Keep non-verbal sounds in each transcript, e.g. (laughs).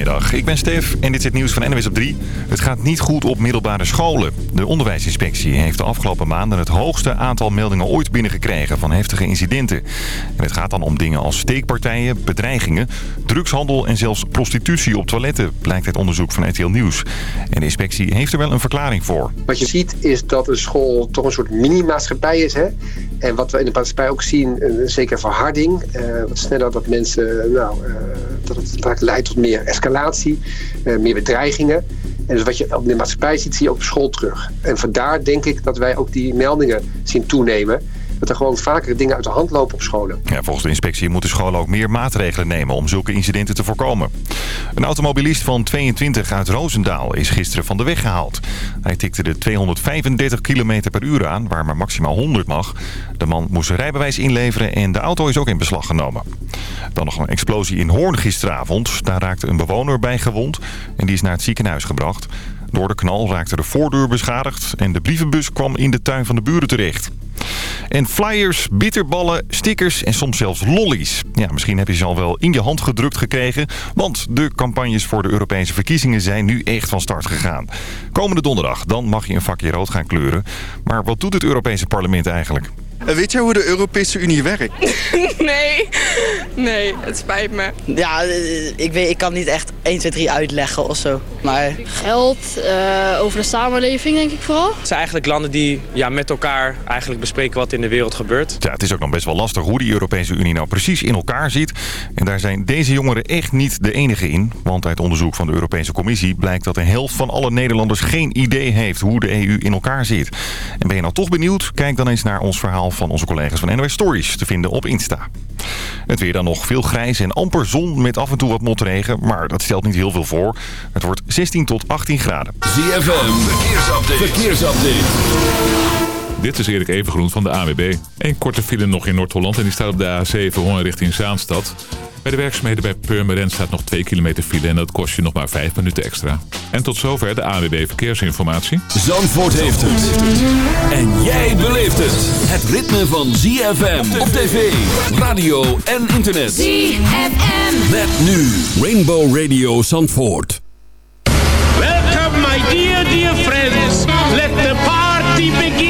Ik ben Stef en dit is het nieuws van NWS op 3. Het gaat niet goed op middelbare scholen. De onderwijsinspectie heeft de afgelopen maanden het hoogste aantal meldingen ooit binnengekregen van heftige incidenten. En het gaat dan om dingen als steekpartijen, bedreigingen, drugshandel en zelfs prostitutie op toiletten, blijkt uit onderzoek van RTL Nieuws. En de inspectie heeft er wel een verklaring voor. Wat je ziet is dat een school toch een soort mini-maatschappij is. Hè? En wat we in de maatschappij ook zien, een zekere verharding. Uh, wat sneller dat mensen, nou, uh, dat het vaak leidt tot meer escalatie, uh, meer bedreigingen. En dus wat je op de maatschappij ziet, zie je ook op school terug. En vandaar denk ik dat wij ook die meldingen zien toenemen dat er gewoon vaker dingen uit de hand lopen op scholen. Ja, volgens de inspectie moeten scholen ook meer maatregelen nemen om zulke incidenten te voorkomen. Een automobilist van 22 uit Roosendaal is gisteren van de weg gehaald. Hij tikte de 235 km per uur aan, waar maar maximaal 100 mag. De man moest zijn rijbewijs inleveren en de auto is ook in beslag genomen. Dan nog een explosie in Hoorn gisteravond. Daar raakte een bewoner bij gewond en die is naar het ziekenhuis gebracht. Door de knal raakte de voordeur beschadigd en de brievenbus kwam in de tuin van de buren terecht. En flyers, bitterballen, stickers en soms zelfs lollies. Ja, misschien heb je ze al wel in je hand gedrukt gekregen... want de campagnes voor de Europese verkiezingen zijn nu echt van start gegaan. Komende donderdag, dan mag je een vakje rood gaan kleuren. Maar wat doet het Europese parlement eigenlijk? Weet jij hoe de Europese Unie werkt? (laughs) nee, nee, het spijt me. Ja, ik, weet, ik kan niet echt 1, 2, 3 uitleggen of zo. Maar... Geld, uh, over de samenleving denk ik vooral. Het zijn eigenlijk landen die ja, met elkaar eigenlijk bespreken wat in de wereld gebeurt. Ja, het is ook nog best wel lastig hoe die Europese Unie nou precies in elkaar zit. En daar zijn deze jongeren echt niet de enige in. Want uit onderzoek van de Europese Commissie blijkt dat de helft van alle Nederlanders geen idee heeft hoe de EU in elkaar zit. En ben je nou toch benieuwd? Kijk dan eens naar ons verhaal van onze collega's van NOS Stories te vinden op Insta. Het weer dan nog veel grijs en amper zon met af en toe wat motregen, maar dat stelt niet heel veel voor. Het wordt 16 tot 18 graden. ZFM, verkeersupdate. verkeersupdate. Dit is Erik Evengroen van de AWB. Een korte file nog in Noord-Holland en die staat op de A7 Hoorn richting Zaanstad. Bij de werkzaamheden bij Purmerend staat nog 2 kilometer file en dat kost je nog maar 5 minuten extra. En tot zover de AWB Verkeersinformatie. Zandvoort heeft het. En jij beleeft het. Het ritme van ZFM op tv, radio en internet. ZFM. Met nu Rainbow Radio Zandvoort. Welcome my dear, dear friends. Let the party begin.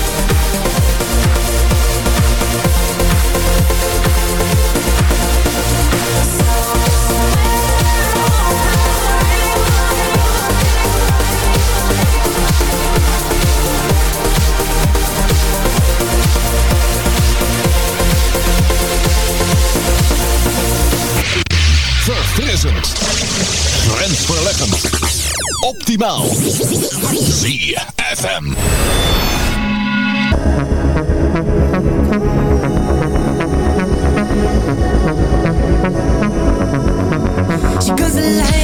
Grensverleggend. Optimaal. ZFM. She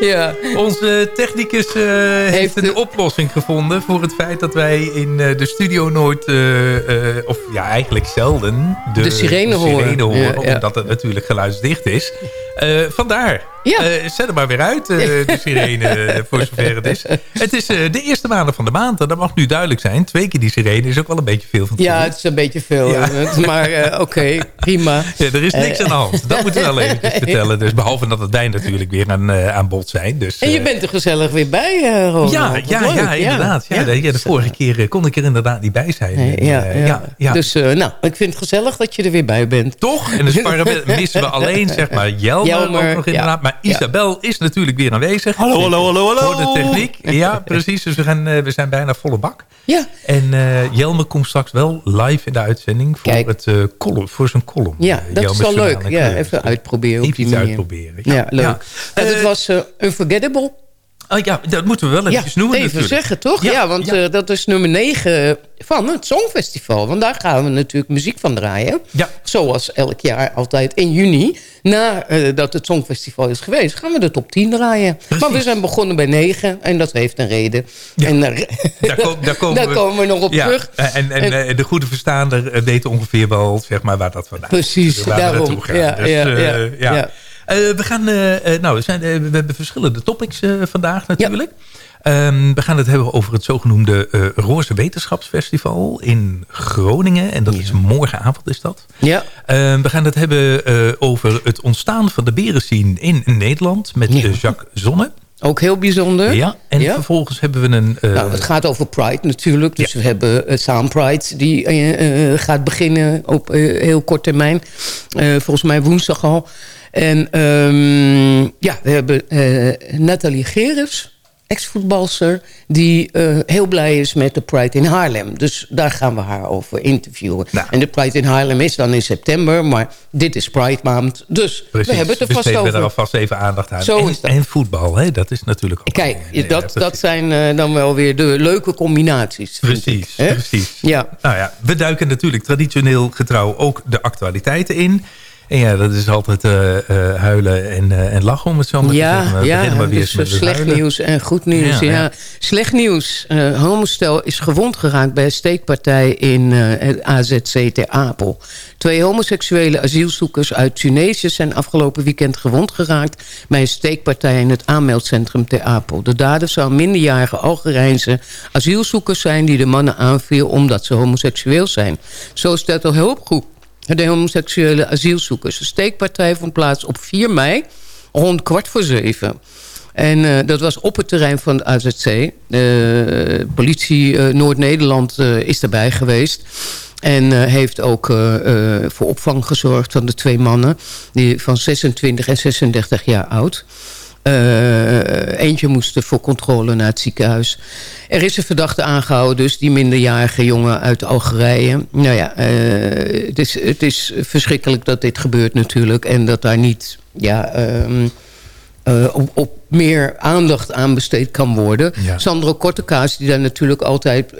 ja. Onze technicus eh, heeft, een oplossing gevonden voor het feit dat wij in eh, de studio nooit, eh, of ja eigenlijk zelden, de, De sirene horen. horen, Ja, ja. omdat het natuurlijk geluidsdicht is. Eh, vandaar. Eh, zet hem maar weer uit, eh, (laughs) de sirene, eh, voor zover het is. Het is de eerste maanden van de maand en dat mag nu duidelijk zijn. Twee keer die sirene is ook wel een beetje veel van Ja, het is een beetje veel. Ja. Maar (laughs) oké, prima. Ja, er is niks aan de hand. Dat moeten we wel even (laughs) vertellen. Dus behalve dat het wij natuurlijk weer aan, aan bod zijn. Dus, En je bent er gezellig weer bij, Ronald. Ja, ja, leuk. ja, inderdaad. Ja, de, ja, de vorige keer kon ik er inderdaad niet bij zijn. Nee, ja, ja. ja. Dus nou, ik vind het gezellig dat je er weer bij bent. Toch? En dus parallel missen we alleen zeg maar Jelmer, Jelmer, ook nog ja. inderdaad. Maar Isabel is natuurlijk weer aanwezig. Hallo, hallo, hallo, hallo. Voor de techniek. Ja, (laughs) precies. Dus we, gaan, eh, we zijn bijna volle bak. Ja. En eh, Jelmer komt straks wel live in de uitzending voor, het, eh, column, voor zijn column. Ja, dat is Jelmer's wel leuk. Ja, even uitproberen. op Even die iets manier. uitproberen. Ja, leuk. En het was Unforgettable. Oh ja, dat moeten we wel Ja, eventjes noemen even natuurlijk. zeggen, toch? Ja, want eh, dat is nummer 9 van het Songfestival. Want daar gaan we natuurlijk muziek van draaien. Ja. Zoals elk jaar altijd in juni. Nadat het Songfestival is geweest, gaan we de top 10 draaien. Maar we zijn begonnen bij 9 en dat heeft een reden. En daar, Daar, kom- daar komen, (laughs) daar we, komen we nog op terug. En, en, eh, de goede verstaander eh, weet ongeveer wel zeg maar, waar dat vandaan is. Precies, daarom. Ja, Dus, ja, eh, ja. Eh, we gaan, eh, eh, nou, we, zijn, eh, we hebben verschillende topics eh, vandaag natuurlijk. Ehm, we gaan het hebben over het zogenoemde eh, Roze Wetenschapsfestival in Groningen. En dat is morgenavond is dat. Ja. Ehm, we gaan het hebben eh, over het ontstaan van de berenscene in Nederland met eh, Jacques Zonne. Ook heel bijzonder. Ja, en Ja. vervolgens hebben we een... eh, Nou, het gaat over Pride natuurlijk. Dus we hebben uh, Pride die eh, eh, gaat beginnen op eh, heel kort termijn. Eh, volgens mij woensdag al. En ehm, ja, we hebben eh, Nathalie Geres, ex-voetbalster... die eh, heel blij is met de Pride in Haarlem. Dus daar gaan we haar over interviewen. Nou. En de Pride in Haarlem is dan in september. Maar dit is Pride maand. Dus Precies, we hebben het er vast besteden we over. er alvast even aandacht aan. Zo en, is dat. en voetbal, hè? dat is natuurlijk ook... Kijk, dat, dat zijn eh, dan wel weer de leuke combinaties. Precies, ik, precies. Ja. Nou ja, we duiken natuurlijk traditioneel getrouw ook de actualiteiten in. En ja, dat is altijd eh, eh, huilen en, eh, en lachen om het zo maar te zeggen. Ja, ja maar weer dus met slecht huilen. nieuws en goed nieuws. Ja, Ja, ja. Slecht nieuws. Homostel is gewond geraakt bij een steekpartij in het AZC ter Apel. Twee homoseksuele asielzoekers uit Tunesië zijn afgelopen weekend gewond geraakt... bij een steekpartij in het aanmeldcentrum ter Apel. De dader zou minderjarige Algerijnse asielzoekers zijn... die de mannen aanviel omdat ze homoseksueel zijn. Zo stelt de hulpgroep de homoseksuele asielzoekers. De steekpartij vond plaats op 4 mei rond kwart voor zeven. En eh, dat was op het terrein van de AZC. De politie eh, Noord-Nederland eh, is daarbij geweest. En heeft ook voor opvang gezorgd van de twee mannen... Die van 26 en 36 jaar oud. Eh, eentje moest voor controle naar het ziekenhuis. Er is een verdachte aangehouden, dus die minderjarige jongen uit Algerije. Nou ja, eh, het, is, het is verschrikkelijk dat dit gebeurt natuurlijk. En dat daar niet ja, ehm, eh, op, op meer aandacht aan besteed kan worden. Ja. Sandro Kortekaas, die daar natuurlijk altijd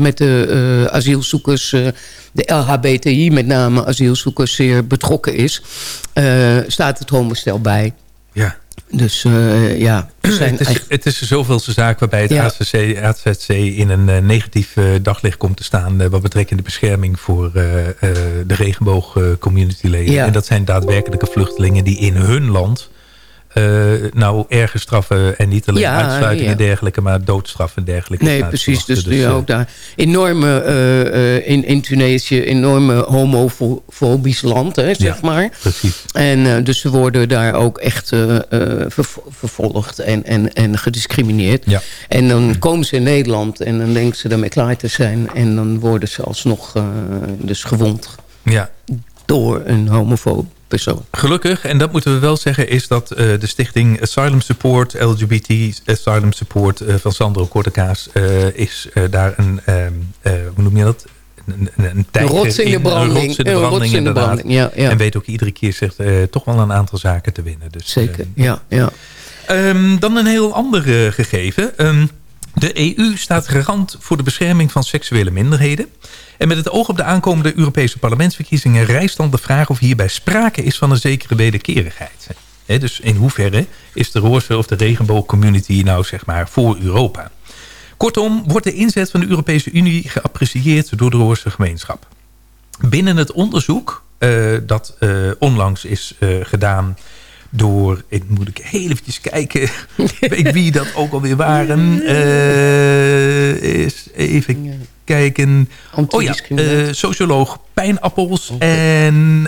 met de asielzoekers... de LHBTI met name asielzoekers zeer betrokken is... staat het homostel bij. Ja. Dus eh, ja, zijn Het is, het is de zoveelste zaak waarbij het Ja. AZC, AZC in een eh, negatief eh, daglicht komt te staan... wat betreft de bescherming voor de regenboog communityleden. Ja. En dat zijn daadwerkelijke vluchtelingen die in hun land... eh, nou erge straffen en niet alleen Ja, uitsluiting ja. en dergelijke... maar doodstraf en dergelijke. Nee, precies. Dus, wachten. nu eh, ook daar enorme, eh, in, in Tunesië, enorme homofobisch land, hè, zeg Ja, maar. Precies. En dus ze worden daar ook echt verv- vervolgd en, en, en gediscrimineerd. Ja. En dan komen ze in Nederland en dan denken ze daarmee klaar te zijn. En dan worden ze alsnog dus gewond Ja. door een homofoob persoon. Gelukkig, en dat moeten we wel zeggen... is dat eh, de stichting Asylum Support, LGBT Asylum Support... eh, van Sandro Kortekaas, eh, is daar een... ehm, eh, hoe noem je dat? Een, een, rots in de branding. Een rots in de branding, in de inderdaad. branding, ja, ja. En weet ook iedere keer zegt, toch wel een aantal zaken te winnen. Dus, Zeker, ja. ja. Ehm, dan een heel ander gegeven. Ehm, De EU staat garant voor de bescherming van seksuele minderheden. En met het oog op de aankomende Europese parlementsverkiezingen... rijst dan de vraag of hierbij sprake is van een zekere wederkerigheid. He, dus in hoeverre is de roze of de regenboogcommunity nou zeg maar voor Europa? Kortom, wordt de inzet van de Europese Unie geapprecieerd door de roze gemeenschap. Binnen het onderzoek uh, dat uh, onlangs is uh, gedaan door, ik moet ik heel eventjes kijken, (laughs) weet wie dat ook alweer waren. is even kijken. Oh ja, socioloog Pijnappels en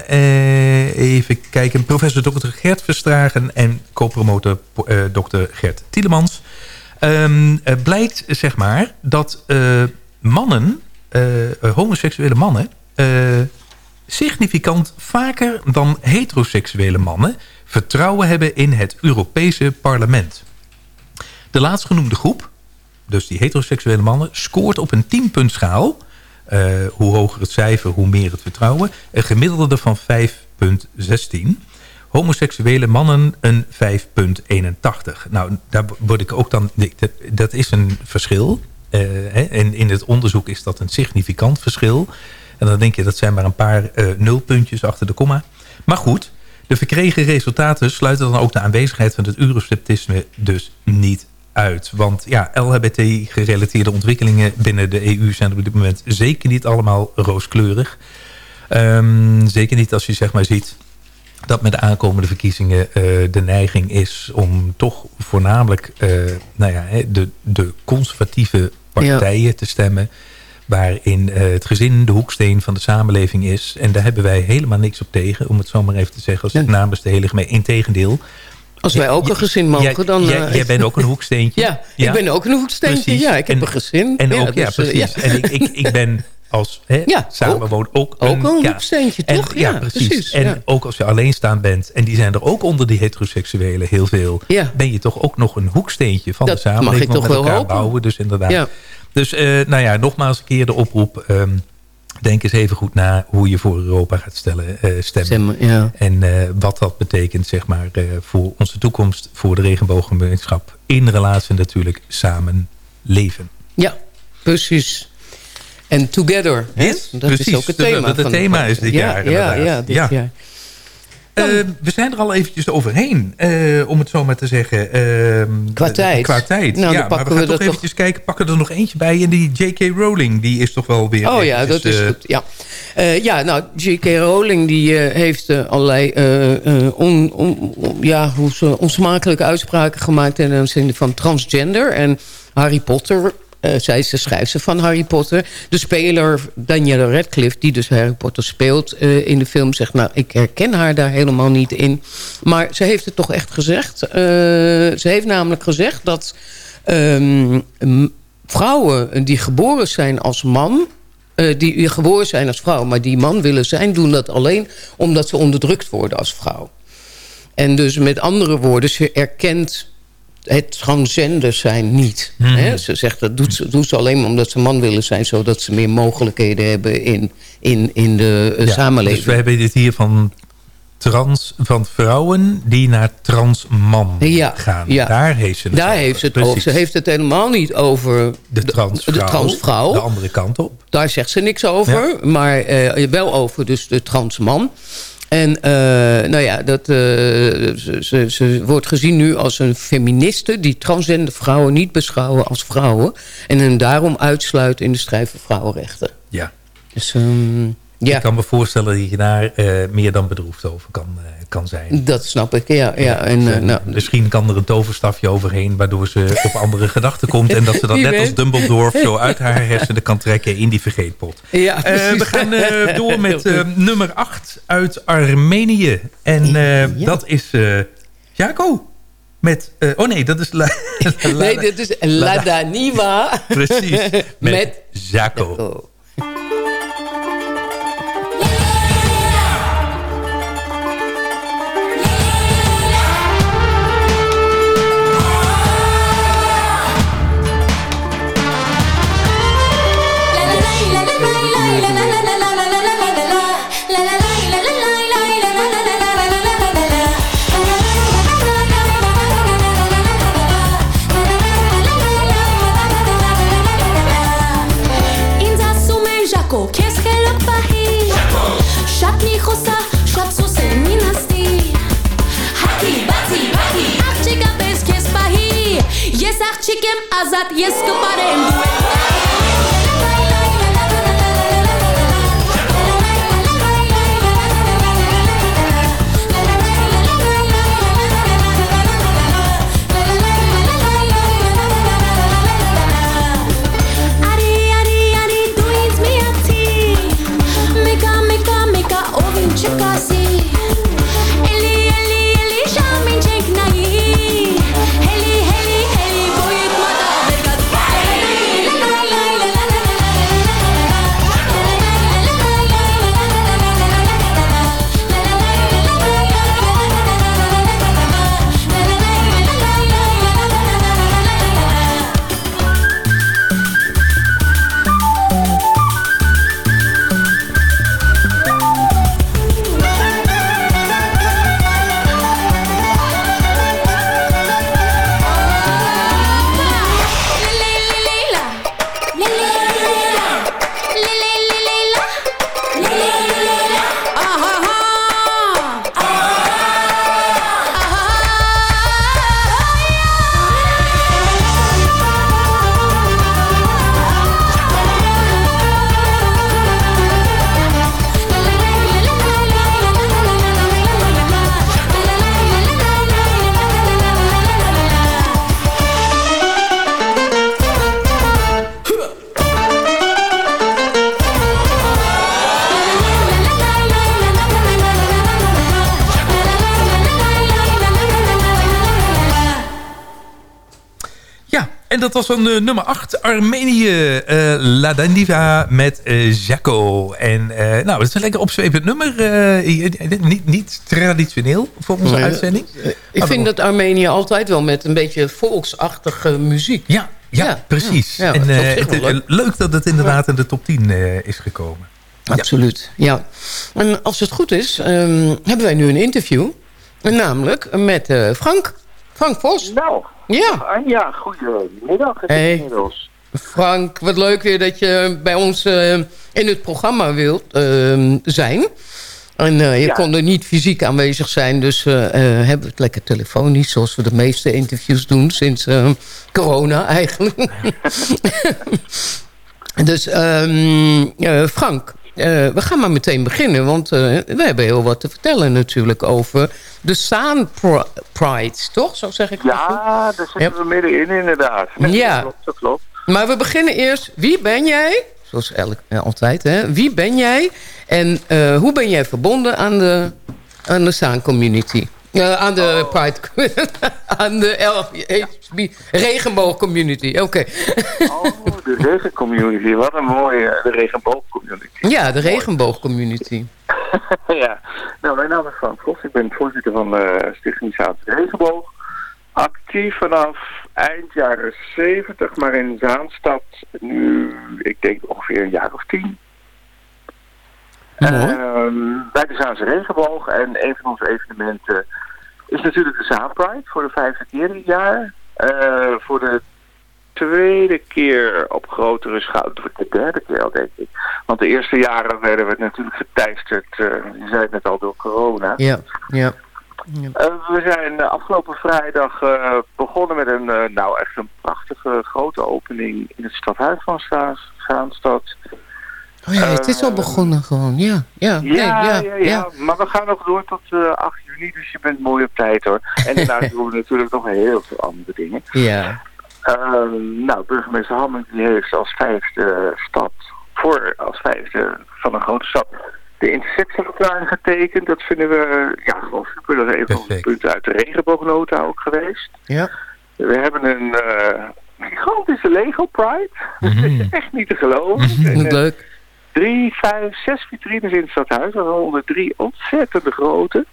even kijken, professor Dr. Gert Verstragen en co-promotor Dr. Gert Tielemans. Um, blijkt zeg maar dat mannen, homoseksuele mannen significant vaker dan heteroseksuele mannen vertrouwen hebben in het Europese parlement. De laatstgenoemde groep, dus die heteroseksuele mannen, scoort op een 10-puntschaal, uh, hoe hoger het cijfer, hoe meer het vertrouwen, een gemiddelde van 5,16. Homoseksuele mannen een 5,81. Nou, daar word ik ook dan. Dat, is een verschil. Hè, en in het onderzoek is dat een significant verschil. En dan denk je, dat zijn maar een paar uh, nulpuntjes achter de komma. Maar goed, de verkregen resultaten sluiten dan ook de aanwezigheid van het eurosceptisme dus niet uit. Want ja, LHBT-gerelateerde ontwikkelingen binnen de EU zijn op dit moment zeker niet allemaal rooskleurig. Um, zeker niet als je zeg maar ziet dat met de aankomende verkiezingen uh, de neiging is om toch voornamelijk uh, nou ja, de, de conservatieve partijen ja. te stemmen waarin uh, het gezin de hoeksteen van de samenleving is. En daar hebben wij helemaal niks op tegen, om het zo maar even te zeggen, als nee. namens de hele gemeente. Integendeel. Als wij ook een gezin mogen, dan... Jij, jij, bent ook een hoeksteentje. ja, (laughs) ja, ik ben ook een hoeksteentje. Precies. Ja, ik heb en, een gezin. En ook, ja, ja, precies. En ik, ik, ik ben als hè, ja, samenwoon ook, ook een, een, hoeksteentje, toch? En, ja, precies. precies en ook als je alleenstaand bent, en die zijn er ook onder die heteroseksuelen heel veel, ja. ben je toch ook nog een hoeksteentje van dat de samenleving. Mag ik toch wel hopen. bouwen. Dus inderdaad. Dus uh, nou ja, nogmaals een keer de oproep. Um, denk eens even goed na hoe je voor Europa gaat stellen, uh, stemmen. Stemmen, ja. En uh, wat dat betekent zeg maar, uh, voor onze toekomst, voor de regenbooggemeenschap. In relatie natuurlijk samen leven. Ja, precies. En together. Yes, dat precies. is ook het thema. Het thema is dit ja, jaar Ja, ja, dit ja. jaar. Uh, we zijn er al eventjes overheen, uh, om het zo maar te zeggen. Uh, qua tijd. Qua tijd, nou, ja. Maar we gaan we toch eventjes toch... kijken, pakken er nog eentje bij. En die J.K. Rowling, die is toch wel weer... Oh ja, dat is goed, ja. Ja, nou, J.K. Rowling die heeft allerlei on, on, on, ja, hoe ze, onsmakelijke uitspraken gemaakt... in de zin van transgender en Harry Potter... Uh, zij is de schrijfster van Harry Potter. De speler Danielle Radcliffe, die dus Harry Potter speelt uh, in de film... zegt, nou, ik herken haar daar helemaal niet in. Maar ze heeft het toch echt gezegd. Uh, ze heeft namelijk gezegd dat um, vrouwen die geboren zijn als man... Uh, die geboren zijn als vrouw, maar die man willen zijn... doen dat alleen omdat ze onderdrukt worden als vrouw. En dus met andere woorden, ze erkent het transgender zijn niet. Mhm. Hè? Ze zegt dat doet ze, doet ze alleen maar omdat ze man willen zijn... zodat ze meer mogelijkheden hebben in, in, in de uh, ja, samenleving. Dus we hebben dit hier van, trans, van vrouwen die naar transman ja, gaan. Ja. Daar heeft ze het Daar over. heeft ze het over. Ze heeft het helemaal niet over de transvrouw. De, de, transvrouw. de andere kant op. Daar zegt ze niks over. Ja. Maar uh, wel over dus de transman. En uh, nou ja, dat, uh, ze, ze, ze, wordt gezien nu als een feministe... die transgender vrouwen niet beschouwen als vrouwen... en hen daarom uitsluit in de strijd voor vrouwenrechten. Ja. Dus, um, ja. Ik kan me voorstellen dat je daar uh, meer dan bedroefd over kan, kan zijn. Dat snap ik, ja. ja. En, nou, misschien kan er een toverstafje overheen... waardoor ze op andere gedachten komt... en dat ze dat net weet. als Dumbledore zo uit haar hersenen kan trekken... in die vergeetpot. Ja, we gaan door (laughs) met nummer 8 uit Armenië. En ja. dat is Jaco. Met, oh nee, dat is... La, (laughs) nee, dat is Lada Niva. Precies, (laughs) met, met Jaco. hem as at yes, dat was dan eh, nummer 8, Armenië, eh La Dandiva met Jaco. En eh, nou, het is een lekker opzwepend nummer. eh, niet, niet traditioneel voor onze Nee, uitzending. Ik vind dat Armenië altijd wel met een beetje volksachtige muziek. Ja, ja, precies. Ja, en dat het, wel leuk. leuk dat het inderdaad in de top 10 eh, is gekomen. Absoluut, ja. En als het goed is, ehm, hebben wij nu een interview. Namelijk met eh, Frank. Frank Vos. Nou, Ja. Anja, goedemiddag. Het Hey. inmiddels. Frank, wat leuk weer dat je bij ons eh, in het programma wilt ehm, zijn. En eh, je Ja. kon er niet fysiek aanwezig zijn, dus eh, hebben we het lekker telefonisch... zoals we de meeste interviews doen sinds eh, corona eigenlijk. (laughs) (laughs) dus ehm, eh, Frank, we gaan maar meteen beginnen... want eh, we hebben heel wat te vertellen natuurlijk over de Saan Pri- Pride, toch? Zo zeg ik het goed? Ja, daar zitten we middenin inderdaad. (laughs) Ja. Dat klopt, dat klopt. Maar we beginnen eerst. Wie ben jij? Zoals elk, eh, altijd, hè? Wie ben jij? En eh, hoe ben jij verbonden aan de, aan de Saan-community? Eh, aan de Pride... (laughs) aan de LHB regenboog-community. Oké. (laughs) Oh, de regencommunity. Wat een mooie de regenboogcommunity. ja, de regenboog-community. (laughs) ja. Nou, mijn naam is Frank Vos. Ik ben voorzitter van de Stichting Regenboog. Actief vanaf eind jaren 70, maar in Zaanstad nu, ik denk ongeveer een jaar of tien. Ehm, bij de Zaanse Regenboog. En een van onze evenementen is natuurlijk de Zaan Pride voor de vijfde keer dit jaar. Eh, voor de tweede keer op grotere schaal, de derde keer al denk ik. Want de eerste jaren werden we natuurlijk geteisterd, eh, je zei het net al, door corona. Ja, ja. Eh, we zijn afgelopen vrijdag begonnen met een, nou echt een prachtige grote opening in het stadhuis van Zaanstad. Oh ja, het is al begonnen gewoon. Ja, ja, nee, Ja, ja, ja, ja, maar we gaan nog door tot eh 8 juni, dus je bent mooi op tijd hoor. En daarna (laughs) doen we natuurlijk nog heel veel andere dingen. Ja. Ehm, nou, burgemeester Hammond die heeft als vijfde stad, voor als vijfde van een grote stad, de interceptieverklaring getekend. Dat vinden we ja, gewoon super. Dat is een van onze punten uit de regenboognota ook geweest. Ja. We hebben een eh, gigantische Lego Pride. (laughs) Dat is echt niet te geloven. (laughs) En, eh, Leuk. Drie, vijf, zes vitrines in het stadhuis. Waaronder drie ontzettende grote.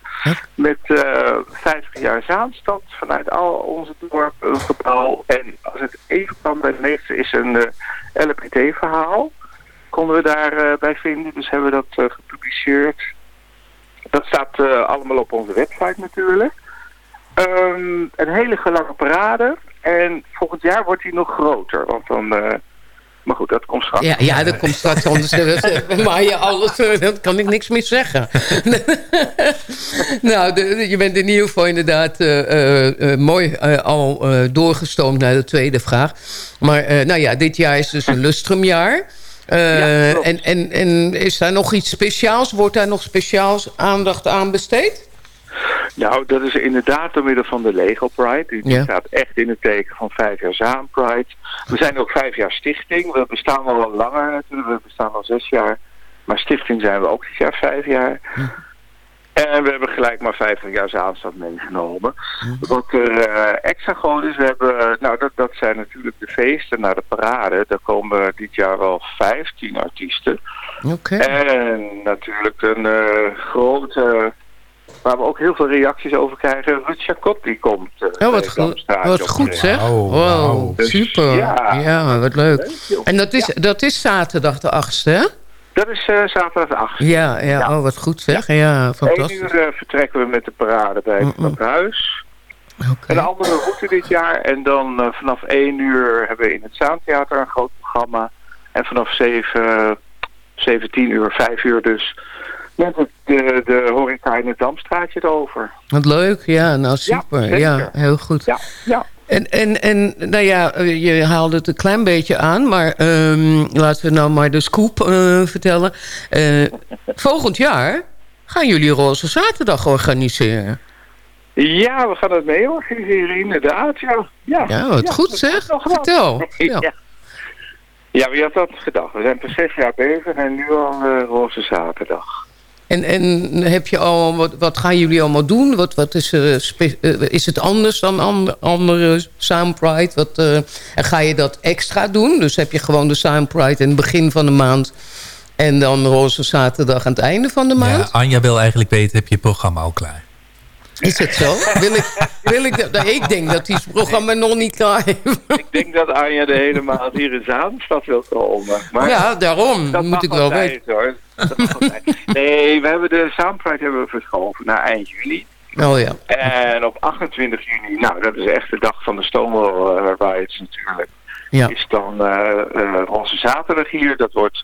Met eh 50 jaar Zaanstad vanuit al onze dorpen een gebouw. En als het even kan bij de meeste is een eh, LPT-verhaal. Konden we daarbij bij vinden. Dus hebben we dat eh, gepubliceerd. Dat staat eh, allemaal op onze website natuurlijk. Ehm, een hele lange parade. En volgend jaar wordt die nog groter. Want dan eh, Maar goed, dat komt straks. Ja, ja dat komt straks. Anders eh, maar je alles, eh, dan kan ik niks meer zeggen. (laughs) nou, de- je bent in ieder geval inderdaad eh, eh, eh, mooi eh, al eh, doorgestoomd naar de tweede vraag. Maar eh, nou ja, dit jaar is dus een lustrumjaar. Eh, en, en, en is daar nog iets speciaals? Wordt daar nog speciaals aandacht aan besteed? Nou, dat is inderdaad door middel van de Lego Pride. Die Ja. staat echt in het teken van vijf jaar Zaan Pride. We zijn ook vijf jaar stichting. We bestaan al wat langer natuurlijk. We bestaan al zes jaar. Maar stichting zijn we ook dit jaar vijf jaar. En we hebben gelijk maar 50 jaar Zaanstad meegenomen. Wat er eh, extra gewoon is, we hebben, eh, nou dat, dat zijn natuurlijk de feesten naar de parade. Daar komen dit jaar al 15 artiesten. Oké. En natuurlijk een eh, grote, waar we ook heel veel reacties over krijgen. Ruud Chacot die komt. eh, Oh, wat, wat goed zeg. Wauw, Wow, wauw. Dus, super. ja. Ja, wat leuk. En dat is, dat is zaterdag de 8e, hè? Dat is eh, zaterdag de 8 Ja, ja, oh, wat goed zeg. Ja, Eén fantastisch. uur eh, vertrekken we met de parade bij het stadhuis. Een andere route dit jaar. En dan eh, vanaf 1 uur hebben we in het Zaantheater een groot programma. En vanaf 7, 17 uur, 5 uur dus, met het, de, de horeca in het Damstraatje erover. Wat leuk, ja, nou super. Ja, heel goed. Ja, ja. En, en, en nou ja, eh, je haalde het een klein beetje aan, maar ehm, laten we nou maar de scoop eh, vertellen. Eh, volgend jaar gaan jullie Roze Zaterdag organiseren. Ja, we gaan het mee organiseren, inderdaad. Ja, ja. Ja, wat goed zeg. Vertel. (laughs) Ja. Ja. wie had dat gedacht? We zijn pas zes jaar bezig en nu al Roze Zaterdag. En, en heb je al, wat, wat gaan jullie allemaal doen? Wat, wat is, spe- eh, is het anders dan an- andere Sound Pride? Wat, eh, en ga je dat extra doen? Dus heb je gewoon de Sound Pride in het begin van de maand... en dan Roze Zaterdag aan het einde van de Ja, maand? Anja wil eigenlijk weten, heb je programma al klaar? Is het zo? Wil ik, wil ik, dat, ik denk dat die programma nog niet klaar is. Ik denk dat Anja de hele maand hier in Zaanstad wil komen. Maar Ja, daarom. dat moet ik wel weten. Hoor. Dat. Nee, we hebben de Soundpride hebben we verschoven naar eind juli. Oh ja. En op 28 juni, nou dat is echt de dag van de Stonewall uh, Riots natuurlijk. Ja. Is dan uh, uh, onze zaterdag hier. Dat wordt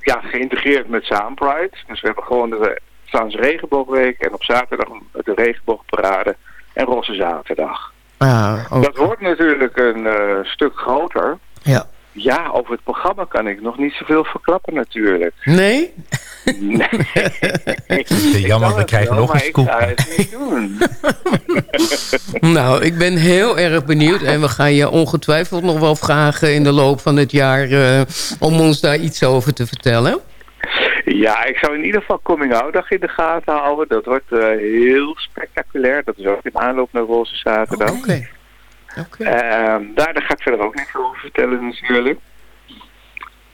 ja, geïntegreerd met Soundpride. Dus we hebben gewoon de Vlaamse regenboogweek en op zaterdag de regenboogparade en Rosse Zaterdag. Ah, okay. Dat wordt natuurlijk een uh, stuk groter. Ja. Ja, over het programma kan ik nog niet zoveel verklappen natuurlijk. Nee? Nee. (laughs) Jammer, we krijgen wel, nog een scoop. Ik ga het niet doen. (laughs) nou, ik ben heel erg benieuwd. En we gaan je ongetwijfeld nog wel vragen in de loop van het jaar... Uh, om ons daar iets over te vertellen. Ja, ik zou in ieder geval Coming Out Dag in de gaten houden. Dat wordt uh, heel spectaculair. Dat is ook in aanloop naar Roze Zaterdag. Oké. Okay. Okay. Uh, daar, daar ga ik verder ook niks over vertellen natuurlijk.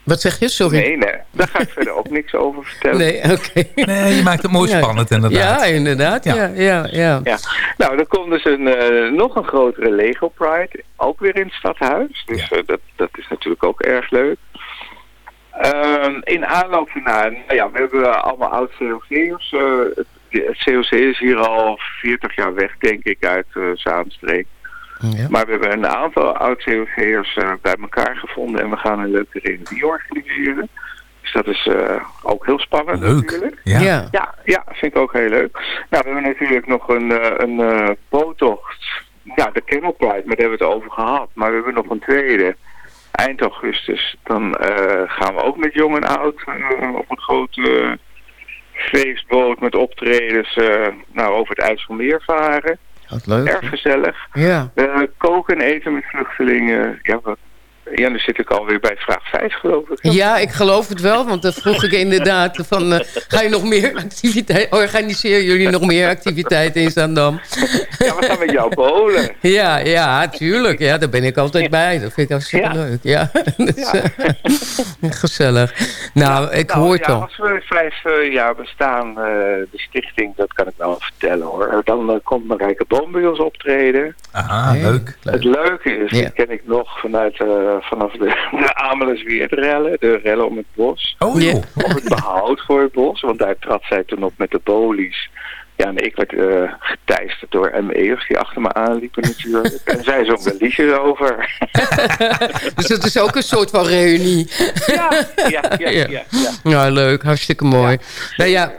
Wat zeg je? Sorry. Nee, nee. Daar ga ik verder ook niks over vertellen. Nee, oké. Okay. Nee, je maakt het mooi spannend inderdaad. Ja, inderdaad. Ja, ja, ja. ja. ja. Nou, er komt dus een, uh, nog een grotere Lego Pride. Ook weer in het stadhuis. Dus ja. uh, dat, dat is natuurlijk ook erg leuk. Um, in aanloop naar, nou ja, we hebben allemaal oud-COC'ers. Uh, het, het COC is hier al 40 jaar weg, denk ik, uit Zaanstreek. Ja. Maar we hebben een aantal oud-COC'ers uh, bij elkaar gevonden en we gaan een leuke reunie organiseren. Dus dat is uh, ook heel spannend leuk. natuurlijk. Ja. ja. Ja, ja, vind ik ook heel leuk. Nou, we hebben natuurlijk nog een, uh, een uh, boottocht. Ja, de Camel Pride, maar daar hebben we het over gehad. Maar we hebben nog een tweede. Eind augustus. Dan gaan we ook met jong en oud op een grote feestboot met optredens nou, over het IJsselmeer varen. Wat leuk. Erg gezellig. Ja. Koken en eten met vluchtelingen. Ja, wat, ja, dan zit ik alweer bij vraag 5 geloof ik. Ja, ik geloof het wel. Want dat vroeg ik inderdaad van... Uh, ga je nog meer activiteiten... Organiseren jullie nog meer activiteiten in Zandam? Ja, we gaan met jou bowlen. Ja, ja, tuurlijk. Ja, daar ben ik altijd bij. Dat vind ik hartstikke ja. leuk. Ja. dus, ja. Uh, (laughs) gezellig. Nou, ik nou, hoor het ja, al. Als we vijf uh, jaar bestaan, de stichting, dat kan ik wel vertellen hoor. Dan komt Marijke Boom bij ons optreden. Aha, leuk. leuk. Het leuke is, ja. die ken ik nog vanuit vanaf de, (laughs) de Amelisweertrellen, de rellen om het bos. Oh, joh. Of het behoud voor het bos, want daar trad zij toen op met de bolies. Ja, en ik werd eh geteisterd door ME'ers die achter me aanliepen natuurlijk. en zij zong er liedjes over. (laughs) Dus dat is ook een soort van reunie. ja, ja, ja, ja. ja. Ja, leuk. Hartstikke mooi. nou ja,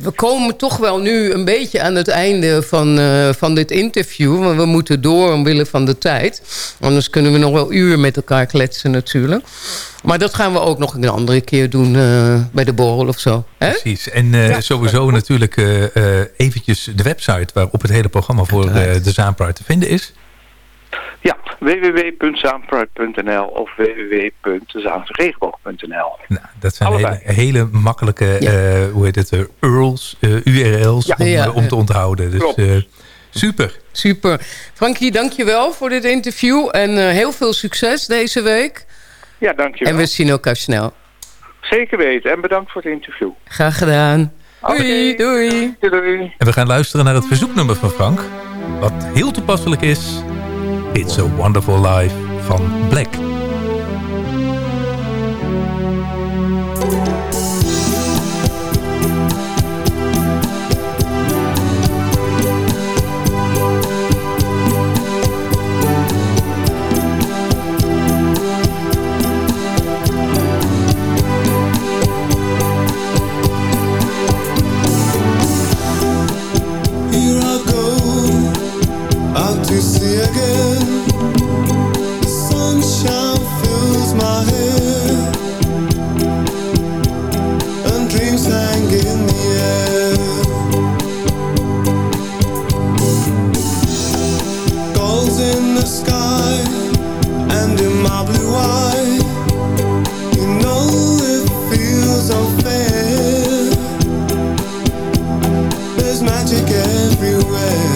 we komen toch wel nu een beetje aan het einde van, eh, van dit interview. Want we moeten door omwille van de tijd. Anders kunnen we nog wel uren met elkaar kletsen natuurlijk. Maar dat gaan we ook nog een andere keer doen eh, bij de borrel of zo. Hè? Precies. En eh, sowieso natuurlijk eh, eh, eventjes de website... waarop het hele programma voor de Zaanpride te vinden is. Ja, www.zaanpride.nl of www.zaanseregenboog.nl. Nou, dat zijn hele, hele makkelijke, eh, hoe heet het, eh, URL's, eh, URL's Ja. om, Ja, om ja. te onthouden. Dus eh, super. Super. Frankie, dankjewel voor dit interview. En eh, heel veel succes deze week. Ja, dankjewel. En we zien elkaar snel. Zeker weten. En bedankt voor het interview. Graag gedaan. Doei, doei. Doei. En we gaan luisteren naar het verzoeknummer van Frank. Wat heel toepasselijk is. It's a Wonderful Life van Black. away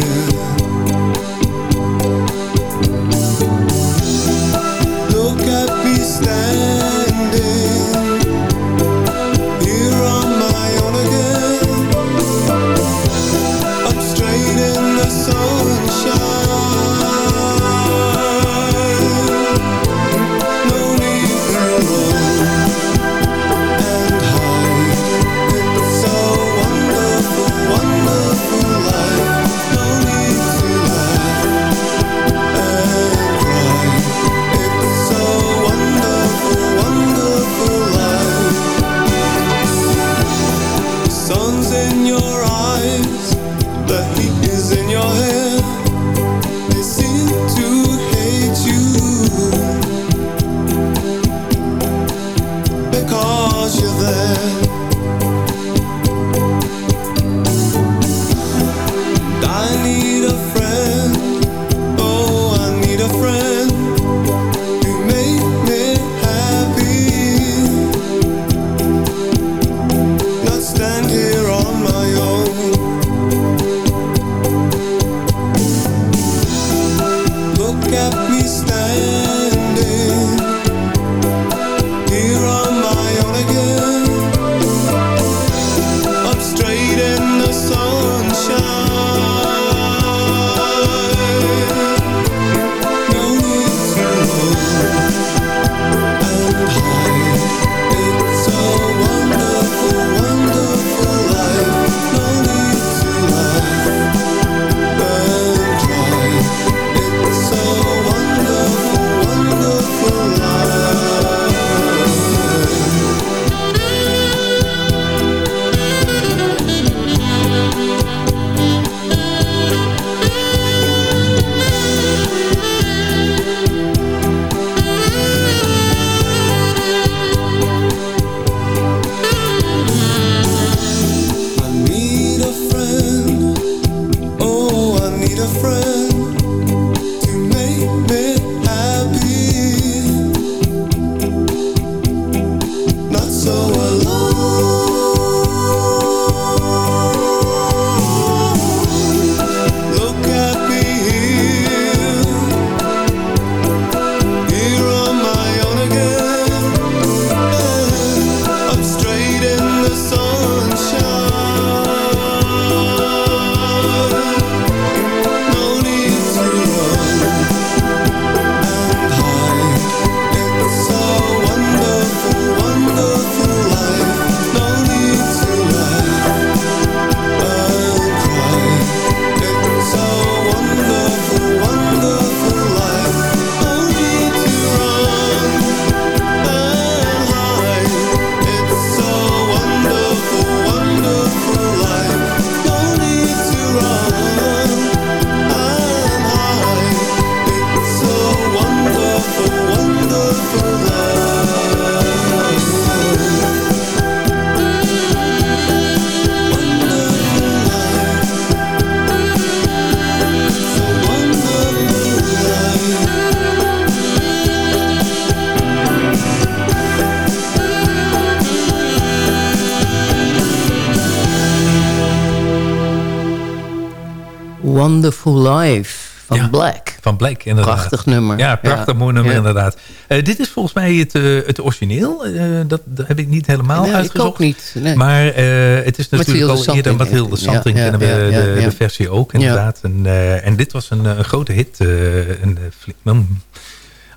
Wonderful Life van Black. Van Black, inderdaad. Prachtig nummer. Ja, prachtig Ja. mooi nummer Ja. inderdaad. Eh, dit is volgens mij het, eh, het origineel. Eh, dat, dat heb ik niet helemaal Nee, ik uitgezocht. ook niet, nee. Maar het is natuurlijk Mathilde al eerder Santing, Mathilde ja. Santing. Ja, kennen we ja, ja, de, ja. de versie ook inderdaad. En, en dit was een, een grote hit. een, mm,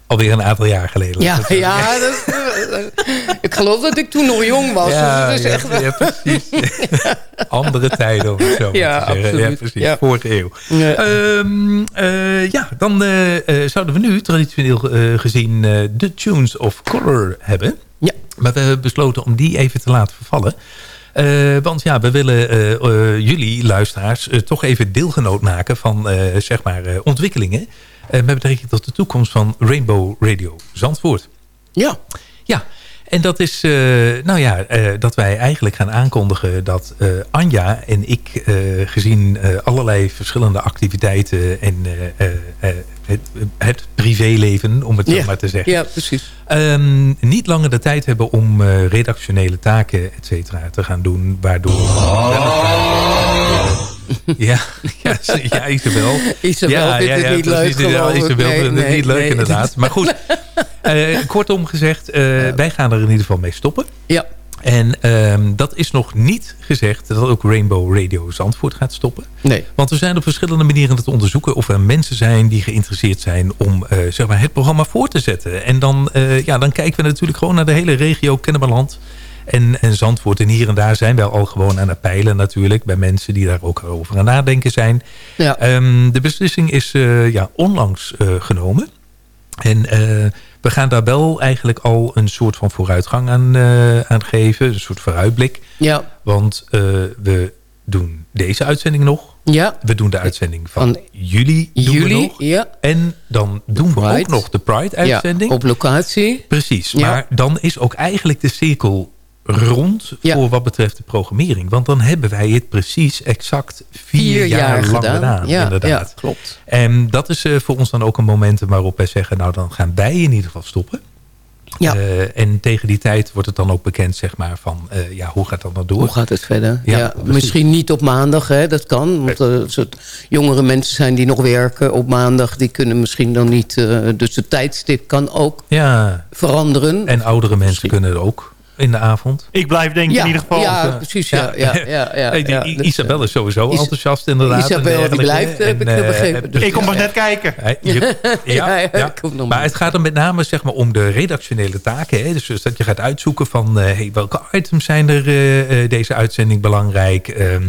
alweer een aantal jaar geleden. Ja, ik het zo ja dat, ik geloof dat ik toen nog jong was. Ja, dus ja, echt, ja, precies. (laughs) Andere tijden, het zo Ja, zeggen. Ja, absoluut. precies. Ja. Vorige eeuw. Ja. Ehm, eh, ja, dan eh, eh, zouden we nu traditioneel gezien de Tunes of Color hebben. Ja. Maar we hebben besloten om die even te laten vervallen. Want ja, we willen jullie luisteraars toch even deelgenoot maken van zeg maar ontwikkelingen. Eh, met betrekking tot de toekomst van Rainbow Radio Zandvoort. Ja. Ja, en dat is eh, nou ja, eh, dat wij eigenlijk gaan aankondigen dat eh, Anja en ik, eh, gezien eh, allerlei verschillende activiteiten en eh, eh, eh, het, het privéleven, om het zo Ja. maar te zeggen, Ja, precies. ehm, niet langer de tijd hebben om eh, redactionele taken, et cetera, te gaan doen, waardoor... (laughs) Ja, ja, (laughs) ja, Isabel. Isabel ja, vindt het niet leuk, geloof ik. Isabel Nee, vindt het niet leuk, nee. inderdaad. Maar goed, (laughs) eh, kortom gezegd, eh, wij gaan er in ieder geval mee stoppen. Ja. En ehm, dat is nog niet gezegd dat ook Rainbow Radio Zandvoort gaat stoppen. Nee. Want we zijn op verschillende manieren aan het onderzoeken of er mensen zijn die geïnteresseerd zijn om eh, zeg maar het programma voor te zetten. En dan, ja, dan kijken we natuurlijk gewoon naar de hele regio Kennemerland en, en Zandvoort. En hier en daar zijn wij al gewoon aan het peilen natuurlijk bij mensen die daar ook over aan nadenken zijn. Ja. Ehm, de beslissing is eh, ja, onlangs eh, genomen. En eh, we gaan daar wel eigenlijk al een soort van vooruitgang aan, aan geven. Een soort vooruitblik. Ja. Want we doen deze uitzending nog. Ja. We doen de uitzending van, Van juli. Doen juli, we nog. ja. En dan doen we ook nog de Pride-uitzending. Ja, op locatie. Precies. Maar dan is ook eigenlijk de cirkel rond voor wat betreft de programmering. Want dan hebben wij het precies exact vier, Vier jaar, jaar lang gedaan. gedaan. Ja, inderdaad. ja, klopt. En dat is eh, voor ons dan ook een momentum waarop wij zeggen... nou, dan gaan wij in ieder geval stoppen. Ja. Eh, en tegen die tijd wordt het dan ook bekend, zeg maar, van... eh, ja, hoe gaat dat dan door? Hoe gaat het verder? Ja, misschien niet op maandag, hè, dat kan. Want er soort jongere mensen zijn die nog werken op maandag. Die kunnen misschien dan niet... dus de tijdstip kan ook Ja. veranderen. En oudere mensen kunnen er ook in de avond. Ik blijf denken Ja, in ieder geval. ja, eh, precies, ja, ja, ja, ja, (laughs) Hey, Isabel is sowieso Is- enthousiast inderdaad. Isabel, en die blijft, heb ik eh, begrepen. Dus ik kom ja. pas net kijken. Ja, (laughs) (laughs) Maar maar. het gaat er met name zeg maar, om de redactionele taken. Hè? Dus, dus dat je gaat uitzoeken van eh, hey, welke items zijn er eh, eh, deze uitzending belangrijk. Ehm,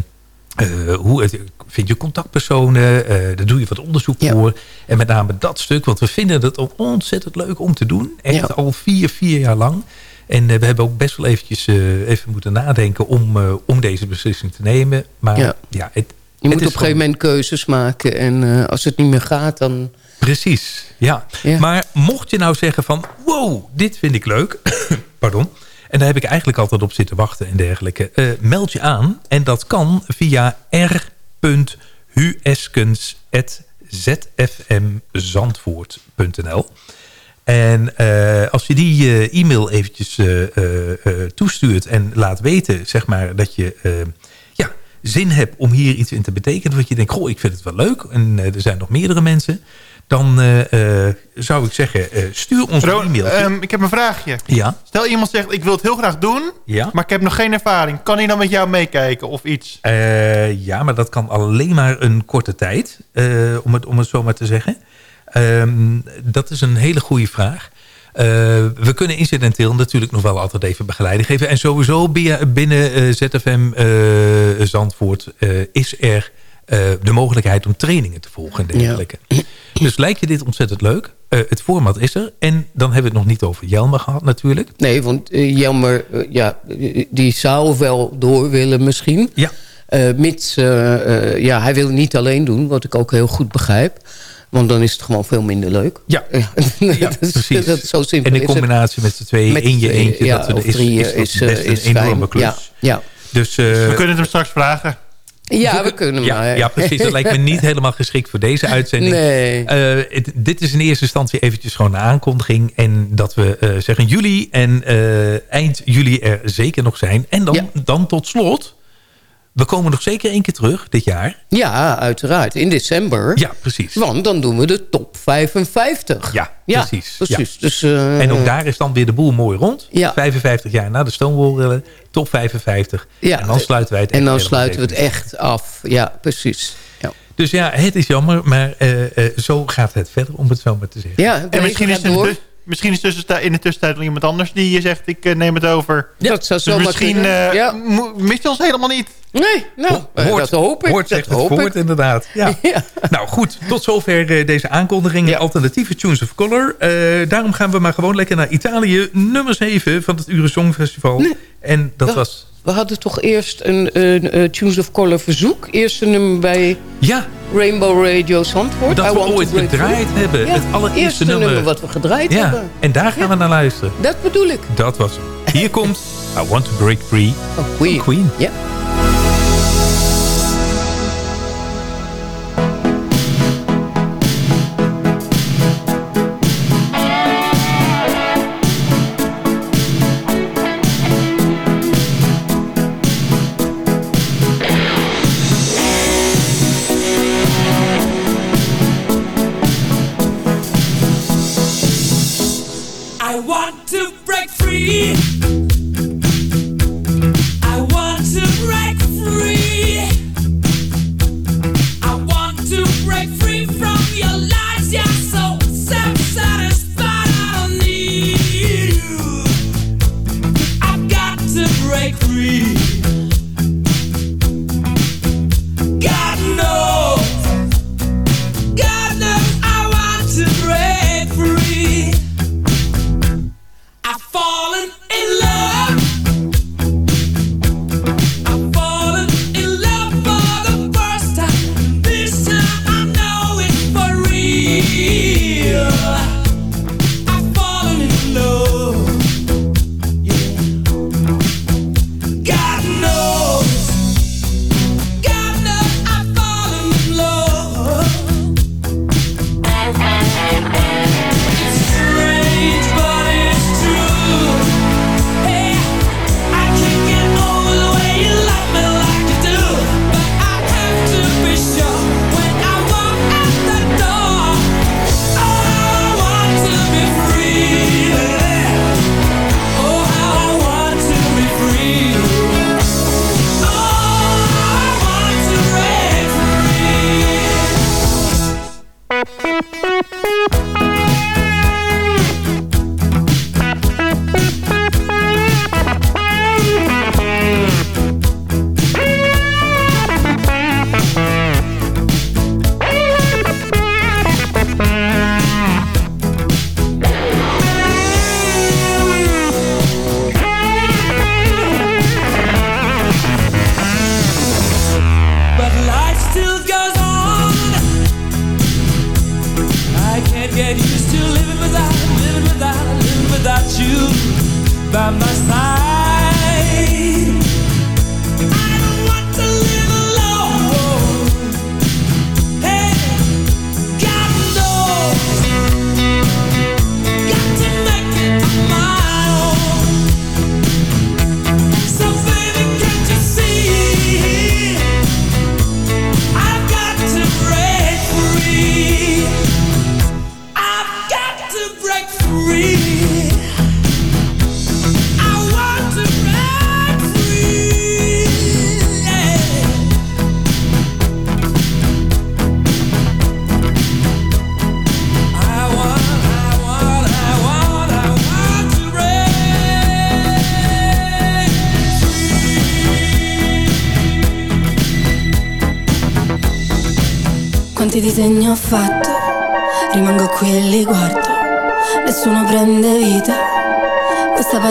eh, hoe het, vind je contactpersonen? eh daar doe je wat onderzoek voor. En met name dat stuk, want we vinden het ook ontzettend leuk om te doen. Echt al vier, vier jaar lang. En eh, we hebben ook best wel eventjes eh, even moeten nadenken om, eh, om deze beslissing te nemen. Maar ja, Ja. het, Je het moet is op een gegeven moment keuzes maken. En als het niet meer gaat, dan... Precies, ja. Maar mocht je nou zeggen van... wow, dit vind ik leuk. (coughs) Pardon. En daar heb ik eigenlijk altijd op zitten wachten en dergelijke. meld je aan. En dat kan via r.hueskens.zfmzandvoort.nl En eh, als je die eh, e-mail eventjes eh, toestuurt en laat weten... zeg maar dat je... ja, zin hebt om hier iets in te betekenen... wat je denkt, goh, ik vind het wel leuk... en er zijn nog meerdere mensen... dan zou ik zeggen, stuur ons een e-mail. ehm, ik heb een vraagje. Ja. Stel iemand zegt, ik wil het heel graag doen, Ja. maar ik heb nog geen ervaring. Kan hij dan met jou meekijken of iets? Ja, maar dat kan alleen maar een korte tijd, om, het, om het zo maar te zeggen. Ehm, dat is een hele goede vraag. Eh, we kunnen incidenteel natuurlijk nog wel altijd even begeleiding geven. En sowieso binnen, eh, ZFM eh, Zandvoort is er de mogelijkheid om trainingen te volgen en dergelijke. Dus lijkt je dit ontzettend leuk? Het format is er. En dan hebben we het nog niet over Jelmer gehad natuurlijk. Nee, want Jelmer, ja, die zou wel door willen misschien. Ja. Mits, ja, hij wil het niet alleen doen, wat ik ook heel goed begrijp. Want dan is het gewoon veel minder leuk. Ja, ja, (laughs) ja dat, precies. Dat, zo simpel en in combinatie met z'n tweeën, in je eentje, ja, dat is, is, is, is, best is een enorme klus. Ja, ja. Dus, uh, we kunnen het hem straks vragen. Ja, we kunnen ja, maar. Ja, precies. Dat lijkt me niet (laughs) helemaal geschikt voor deze uitzending. Nee. Uh, het, dit is in eerste instantie eventjes gewoon een aankondiging. En dat we uh, zeggen juli en eind juli er zeker nog zijn. En dan, ja. dan tot slot we komen nog zeker één keer terug dit jaar. Ja, uiteraard. In december. Ja, precies. Want dan doen we de top 55. Ja, Ja, precies. precies. Ja. Dus, eh, en ook daar is dan weer de boel mooi rond. Ja. 55 jaar na de Stonewall top 55. Ja. En dan sluiten wij het En echt dan helemaal sluiten we het echt af. Ja, precies. Ja, Dus ja, het is jammer, maar eh, eh, zo gaat het verder, om het zo maar te zeggen. ja En misschien is, dus- misschien is in de tussentijd wel iemand anders die je zegt... ik eh, neem het over. Dat zou Dus zomaar misschien eh, Ja. mo- mist je ons helemaal niet. Nee, nou, eh, Hoort, dat hoop ik. hoort dat zegt het hoop voort, ik. inderdaad. Ja. (laughs) Ja. Nou goed, tot zover eh, deze aankondigingen. Alternatieve Tunes of Color. Eh, daarom gaan we maar gewoon lekker naar Italië. Nummer 7 van het Ure Songfestival. En dat was... We hadden toch eerst een, een, eh, Tunes of Color verzoek. Eerste nummer bij Ja, Rainbow Radio Zandvoort. dat I we ooit gedraaid hebben. Ja, het allereerste eerste nummer. nummer wat we gedraaid ja, hebben. en daar gaan we naar luisteren. Dat bedoel ik. Dat was hem. Hier komt I Want to Break Free Queen. Queen. Ja.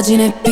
Imagine it.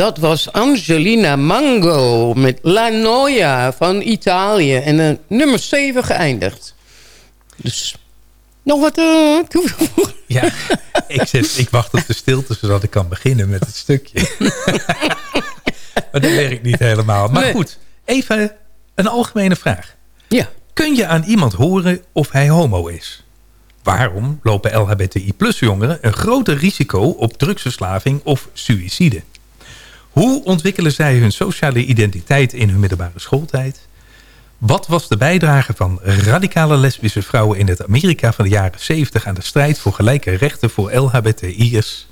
Dat was Angelina Mango met La Noia van Italië. En eh, nummer 7 geëindigd. Dus nog wat eh? (laughs) Ja, ik, zit, ik wacht op de stilte zodat ik kan beginnen met het stukje. (laughs) maar dat werkt niet helemaal. Maar Nee. goed, even een algemene vraag. Ja. Kun je aan iemand horen of hij homo is? Waarom lopen LHBTI plus jongeren een groter risico op drugsverslaving of suïcide? Hoe ontwikkelen zij hun sociale identiteit in hun middelbare schooltijd? Wat was de bijdrage van radicale lesbische vrouwen in het Amerika van de jaren 70 aan de strijd voor gelijke rechten voor LHBTI'ers?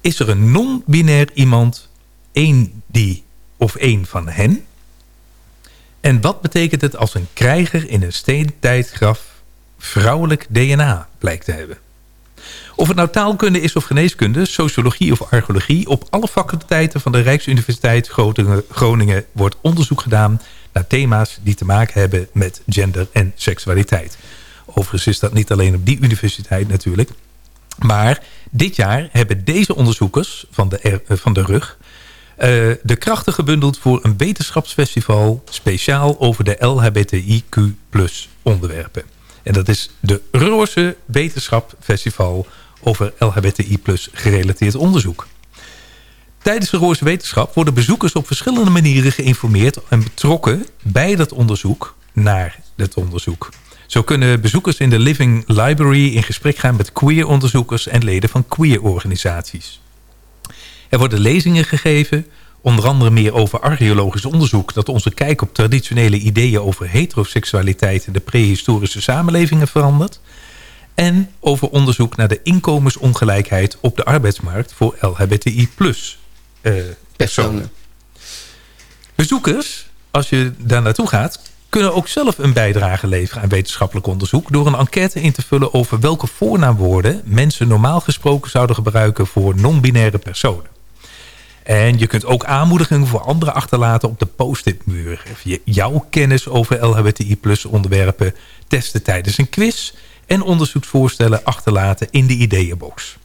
Is er een non-binair iemand, één die of één van hen? En wat betekent het als een krijger in een steentijdgraf vrouwelijk DNA blijkt te hebben? Of het nou taalkunde is of geneeskunde, sociologie of archeologie... op alle faculteiten van de Rijksuniversiteit Groningen, wordt onderzoek gedaan... naar thema's die te maken hebben met gender en seksualiteit. Overigens is dat niet alleen op die universiteit natuurlijk. Maar dit jaar hebben deze onderzoekers van de, eh, van de RUG... eh, de krachten gebundeld voor een wetenschapsfestival... speciaal over de LHBTIQ onderwerpen. En dat is de Roze Wetenschapfestival over LHBTI gerelateerd onderzoek. Tijdens de Roze Wetenschap worden bezoekers op verschillende manieren geïnformeerd en betrokken bij dat onderzoek naar het onderzoek. Zo kunnen bezoekers in de Living Library in gesprek gaan met queer onderzoekers en leden van queer organisaties. Er worden lezingen gegeven, onder andere meer over archeologisch onderzoek... dat onze kijk op traditionele ideeën over heteroseksualiteit... in de prehistorische samenlevingen verandert. En over onderzoek naar de inkomensongelijkheid op de arbeidsmarkt... voor LHBTI plus eh, personen. Bezoekers, als je daar naartoe gaat... kunnen ook zelf een bijdrage leveren aan wetenschappelijk onderzoek... door een enquête in te vullen over welke voornaamwoorden... mensen normaal gesproken zouden gebruiken voor non-binaire personen. En je kunt ook aanmoedigingen voor anderen achterlaten op de post-it muur. Jouw kennis over LHBTI plus onderwerpen testen tijdens een quiz... en onderzoeksvoorstellen achterlaten in de ideeënbox.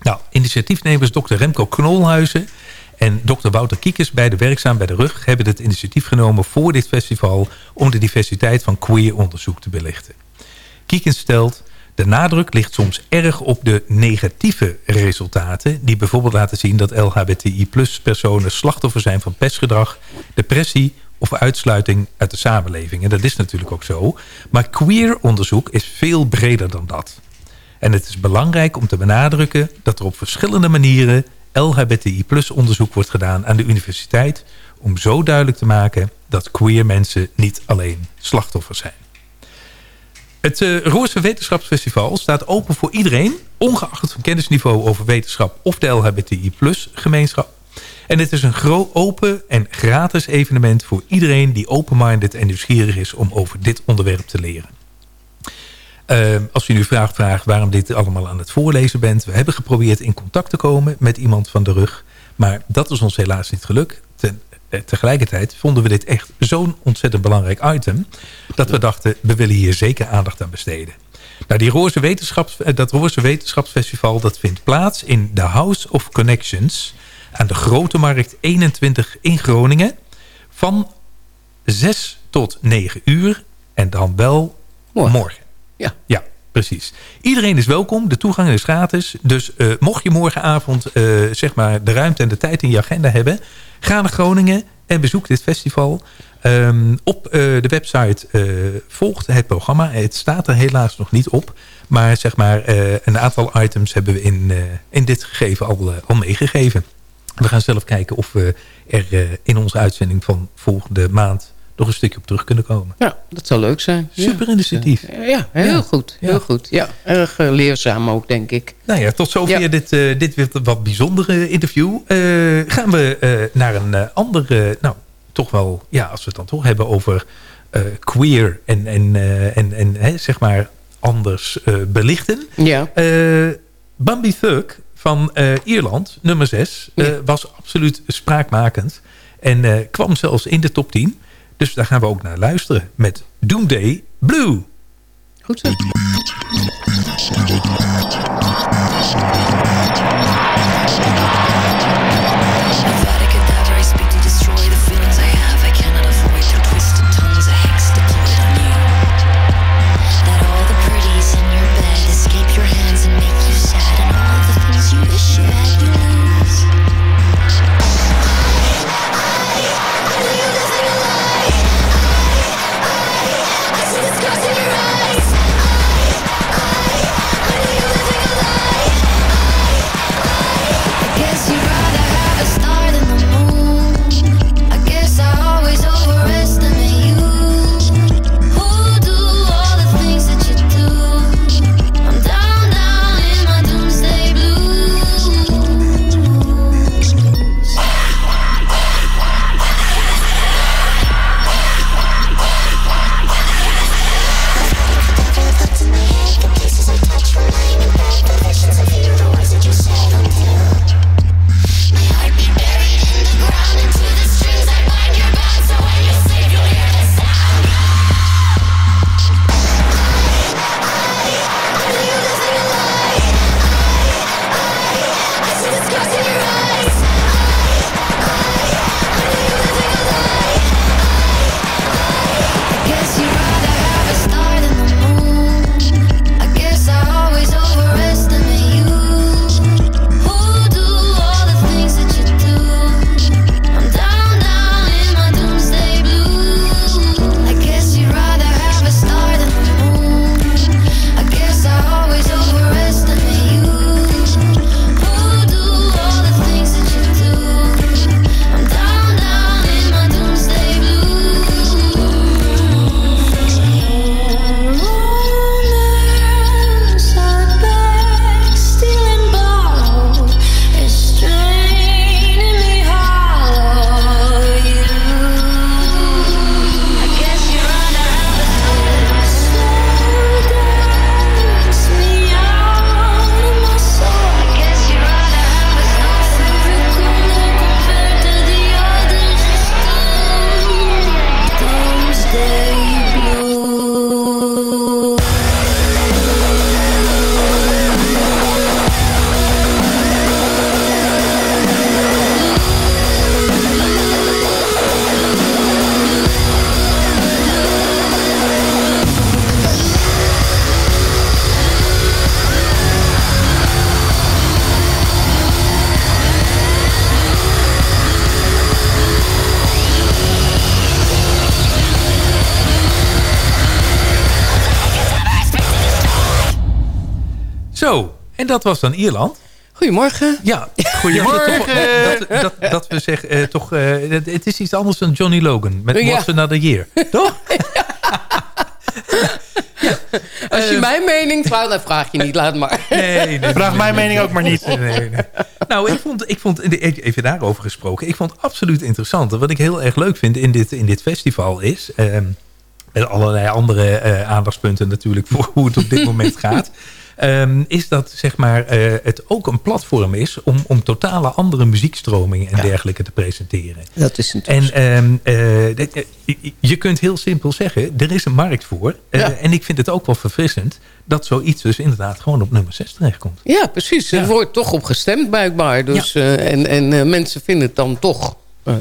Nou, initiatiefnemers Dr. Remco Knolhuizen en Dr. Wouter Kiekers, beide werkzaam bij de RUG... hebben het initiatief genomen voor dit festival... om de diversiteit van queer onderzoek te belichten. Kiekens stelt... De nadruk ligt soms erg op de negatieve resultaten... die bijvoorbeeld laten zien dat LHBTI-personen slachtoffer zijn van pestgedrag... depressie of uitsluiting uit de samenleving. En dat is natuurlijk ook zo. Maar queer onderzoek is veel breder dan dat. En het is belangrijk om te benadrukken... dat er op verschillende manieren LHBTI-onderzoek wordt gedaan aan de universiteit... om zo duidelijk te maken dat queer mensen niet alleen slachtoffers zijn. Het uh, Roorse Wetenschapsfestival staat open voor iedereen... ongeacht kennisniveau over wetenschap of de LHBTI gemeenschap. En het is een groot, open en gratis evenement voor iedereen... die open-minded en nieuwsgierig is om over dit onderwerp te leren. Uh, als u nu vraagt, vraagt waarom dit allemaal aan het voorlezen bent... we hebben geprobeerd in contact te komen met iemand van de rug... maar dat is ons helaas niet gelukt. Ten, tegelijkertijd vonden we dit echt zo'n ontzettend belangrijk item... dat we dachten, we willen hier zeker aandacht aan besteden. Nou, die Roze Wetenschaps, dat Roze Wetenschapsfestival dat vindt plaats in The House of Connections... aan de Grote Markt 21 in Groningen... van 6 tot 9 uur en dan wel morgen. morgen. Ja. ja, precies. Iedereen is welkom. De toegang is gratis. Dus uh, mocht je morgenavond uh, zeg maar de ruimte en de tijd in je agenda hebben... ga naar Groningen en bezoek dit festival. Um, op uh, de website volgt het programma. Het staat er helaas nog niet op. Maar zeg maar een aantal items hebben we in, in dit gegeven al, al meegegeven. We gaan zelf kijken of we er in onze uitzending van volgende maand nog een stukje op terug kunnen komen. Ja, dat zou leuk zijn. Super initiatief. Ja, heel goed. Heel goed. Ja, erg uh, leerzaam ook, denk ik. Nou ja, tot zover dit, uh, dit wat bijzondere interview. Uh, gaan we naar een andere, nou, toch wel, ja, als we het dan toch hebben over queer en, en, en, en hè, zeg maar anders belichten. Ja. Bambi Thug van Ierland, nummer 6, was absoluut spraakmakend. En kwam zelfs in de top 10. Dus daar gaan we ook naar luisteren met Doomday Blue. Dat was dan Ierland. Goedemorgen. Ja, Goedemorgen. Dat, dat, dat we zeggen, eh, toch, eh, het, het is iets anders dan Johnny Logan. Met Ja. What's Another Year. Toch? (laughs) Als je mijn mening vraagt, dan vraag je niet, laat maar. Nee, nee, Vraag nee, mijn nee, mening nee. ook maar niet. Nee, nee. Nou, ik vond, ik vond, even daarover gesproken, ik vond het absoluut interessant. Wat ik heel erg leuk vind in dit, in dit festival is, ehm, en allerlei andere eh, aandachtspunten natuurlijk voor hoe het op dit moment gaat, ehm, is dat zeg maar, eh, het ook een platform is om, om totale andere muziekstromingen en dergelijke te presenteren. Dat is En natuurlijk ehm, eh, eh, je- kunt heel simpel zeggen, er is een markt voor. Ja. En ik vind het ook wel verfrissend dat zoiets dus inderdaad gewoon op nummer 6 terechtkomt. Ja, precies. Er wordt toch op gestemd blijkbaar. Dus, en en mensen vinden het dan toch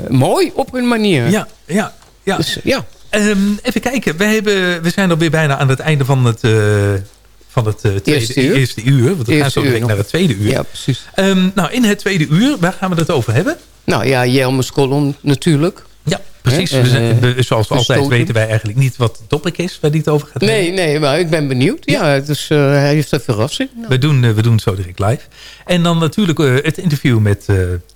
mooi op hun manier. Ja, ja, ja. Dus, ja. Ehm, even kijken, we, hebben, we zijn alweer bijna aan het einde van het, van het eh, tweede, Eerste uur. eerste uur. Want we gaan zo direct naar het tweede uur. Ja, precies. Ehm, nou, in het tweede uur, waar gaan we het over hebben? Nou ja, Jelmes column natuurlijk. Ja, precies. We zijn, eh, we- zoals altijd weten wij eigenlijk niet wat het topic is waar die het over gaat hebben. Nee, nee, maar ik ben benieuwd. Ja, dus hij heeft een verrassing. We doen, eh, we doen het zo direct live. En dan natuurlijk het interview met...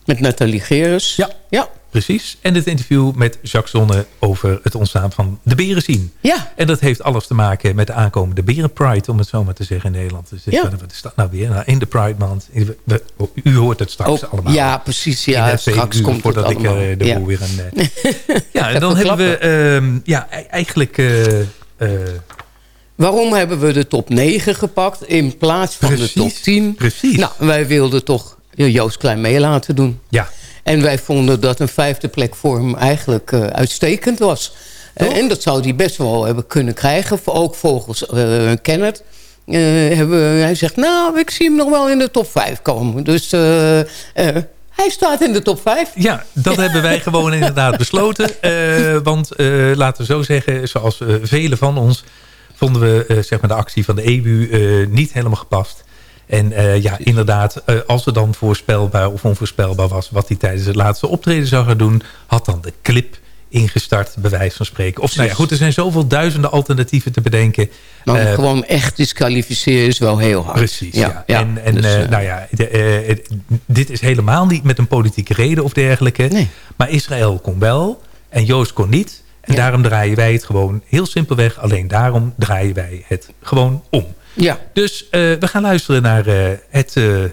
met Nathalie Geres. Ja, ja, precies. En het interview met Jacques Zonne over het ontstaan van de berenzien. Ja. En dat heeft alles te maken met de aankomende Berenpride, om het zo maar te zeggen in Nederland. Dus Ja. wat, is dat nou weer? Nou, in de Pride Maand. U hoort het straks Ook- allemaal. ja, precies. Ja, In het straks komt het voordat ik allemaal. eh, de boel weer een... (laughs) ja, en dan hebben we ehm, ja, e- eigenlijk... eh, eh, Waarom hebben we de top 9 gepakt in plaats van Precies, de top 10? Precies. Nou, wij wilden toch Joost Klein mee laten doen. Ja. En wij vonden dat een vijfde plek voor hem eigenlijk eh, uitstekend was. En dat zou hij best wel hebben kunnen krijgen. Voor- Ook volgens eh Kenneth. eh, hebben, hij zegt, nou, ik zie hem nog wel in de top 5 komen. Dus eh, eh, hij staat in de top 5. Ja, dat hebben wij gewoon (laughs) inderdaad besloten. Eh, want eh, laten we zo zeggen, zoals eh, velen van ons... vonden we zeg maar de actie van de EBU niet helemaal gepast. En ja, inderdaad, als er dan voorspelbaar of onvoorspelbaar was... wat hij tijdens het laatste optreden zou gaan doen... had dan de clip ingestart, bij wijze van spreken. Of nou ja, goed, er zijn zoveel duizenden alternatieven te bedenken. Maar Eh, gewoon echt disqualificeren is wel heel hard. Precies, ja. ja. En, en Dus, eh, eh, nou ja, de, eh, dit is helemaal niet met een politieke reden of dergelijke. Maar Israël kon wel en Joost kon niet. En daarom draaien wij het gewoon heel simpelweg. Alleen daarom draaien wij het gewoon om. Ja. Dus eh, we gaan luisteren naar eh, het eh Europa,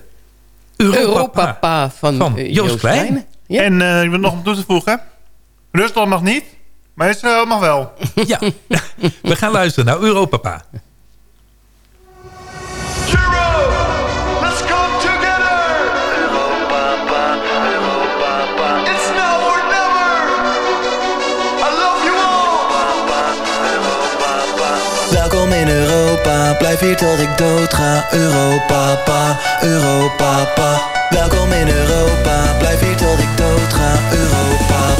Europapa van, van Joost, Joost Klein. Klein. En eh, ik wil nog om toe te voegen. Rusland mag niet, maar Israël mag wel. (laughs) Ja, we gaan luisteren naar Europapa. Let's come together. Europa, Europa, it's now or never. I love you all. Welkom in Europa, blijf hier tot ik dood ga. Europa, pa, Europa, pa. Welkom in Europa, blijf hier tot ik dood ga. Europa, pa,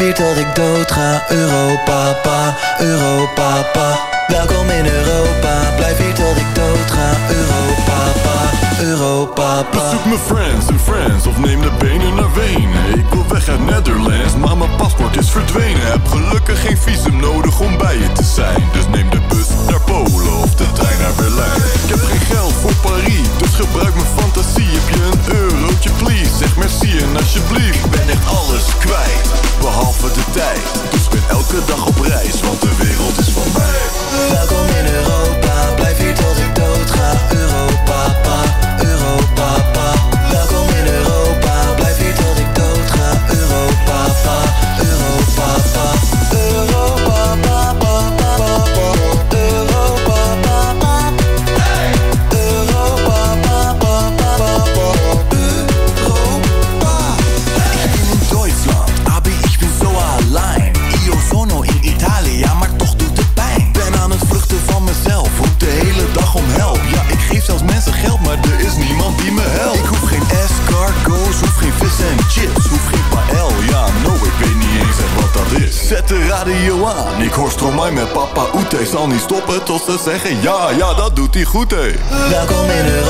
Hier tot ik doodga, Europa, pa, Europa, pa. Welkom in Europa. Blijf hier tot ik doodga, Europa, pa, Europa, pa. Bezoek mijn friends en friends Of neem de benen naar Wenen. Ik wil weg uit Netherlands Maar mijn paspoort is verdwenen. Heb gelukkig geen visum nodig om bij je te zijn. zeggen. Ja, ja, dat doet hij goed, hè. Welkom in Europa.